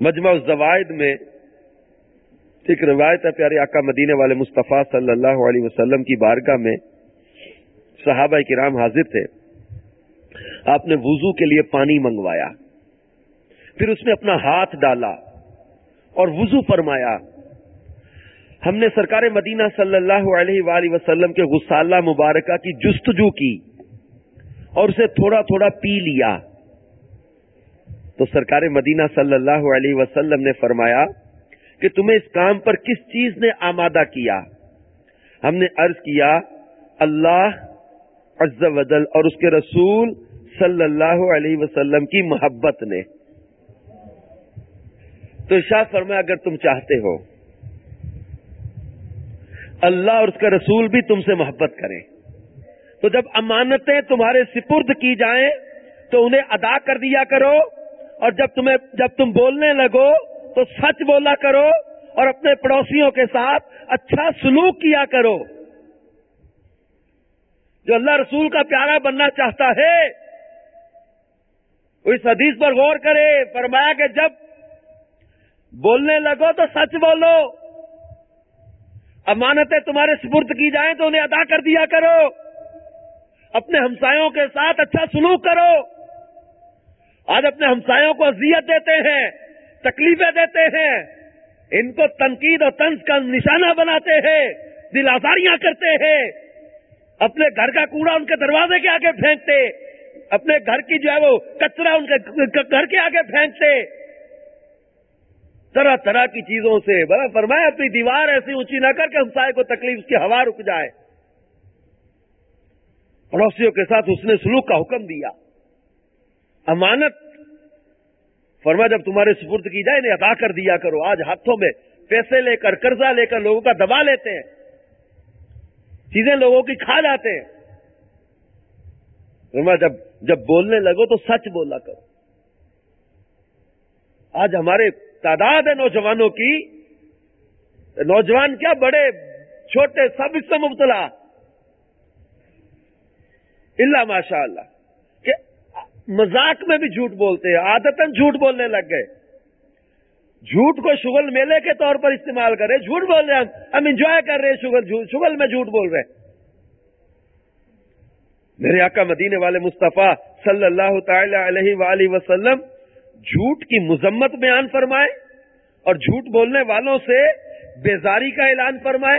مجمع الزوائد میں ایک روایت ہے پیارے آقا مدینے والے مصطفیٰ صلی اللہ علیہ وسلم کی بارگاہ میں صحابہ کرام حاضر تھے۔ آپ نے وضو کے لیے پانی منگوایا، پھر اس میں اپنا ہاتھ ڈالا اور وضو فرمایا۔ ہم نے سرکار مدینہ صلی اللہ علیہ وآلہ وسلم کے غسالہ مبارکہ کی جستجو کی اور اسے تھوڑا تھوڑا پی لیا۔ تو سرکار مدینہ صلی اللہ علیہ وسلم نے فرمایا کہ تمہیں اس کام پر کس چیز نے آمادہ کیا؟ ہم نے عرض کیا، اللہ عز و جل اور اس کے رسول صلی اللہ علیہ وسلم کی محبت نے۔ تو شاہ فرمایا، اگر تم چاہتے ہو، اللہ اور اس کا رسول بھی تم سے محبت کریں۔ تو جب امانتیں تمہارے سپرد کی جائیں، تو انہیں ادا کر دیا کرو۔ اور جب تمہیں جب تم بولنے لگو تو سچ بولا کرو اور اپنے پڑوسیوں کے ساتھ اچھا سلوک کیا کرو۔ جو اللہ رسول کا پیارا بننا چاہتا ہے، اس حدیث پر غور کرے، فرمایا کہ جب بولنے لگو تو سچ بولو۔ امانتیں تمہارے سپرد کی جائیں تو انہیں ادا کر دیا کرو۔ اپنے ہمسایوں کے ساتھ اچھا سلوک کرو۔ آج اپنے ہمسایوں کو اذیت دیتے ہیں، تکلیفیں دیتے ہیں، ان کو تنقید اور طنز کا نشانہ بناتے ہیں، دل آزاریاں کرتے ہیں۔ اپنے گھر کا کوڑا ان کے دروازے کے آگے پھینکتے، اپنے گھر کی جو ہے وہ کچرا ان کے گھر کے آگے پھینکتے۔ طرح طرح کی چیزوں سے، بڑا فرمایا، اپنی دیوار ایسی اونچی نہ کر کے ہمسائے کو تکلیف اس کی ہوا رک جائے۔ پڑوسیوں کے ساتھ اس نے سلوک کا حکم دیا۔ امانت فرما جب تمہارے سپرد کی جائے انہیں ادا کر دیا کرو۔ آج ہاتھوں میں پیسے لے کر، قرضہ لے کر لوگوں کا دبا لیتے ہیں۔ چیزیں لوگوں کی کھا جاتے ہیں۔ فرما جب جب بولنے لگو تو سچ بولا کرو۔ آج ہمارے تعداد ہے نوجوانوں کی۔ نوجوان کیا بڑے، چھوٹے، سب اس سے مبتلا۔ اللہ ماشاء اللہ مذاق میں بھی جھوٹ بولتے ہیں عادت جھوٹ بولنے لگ گئے۔ جھوٹ کو شغل میلے کے طور پر استعمال کرے، جھوٹ بول رہے ہیں، ہم انجوائے کر رہے ہیں شغل شغل میں جھوٹ بول رہے ہیں۔ میرے آقا مدینے والے مصطفیٰ صلی اللہ تعالی علیہ وآلہ وسلم جھوٹ کی مذمت بیان فرمائے اور جھوٹ بولنے والوں سے بیزاری کا اعلان فرمائے۔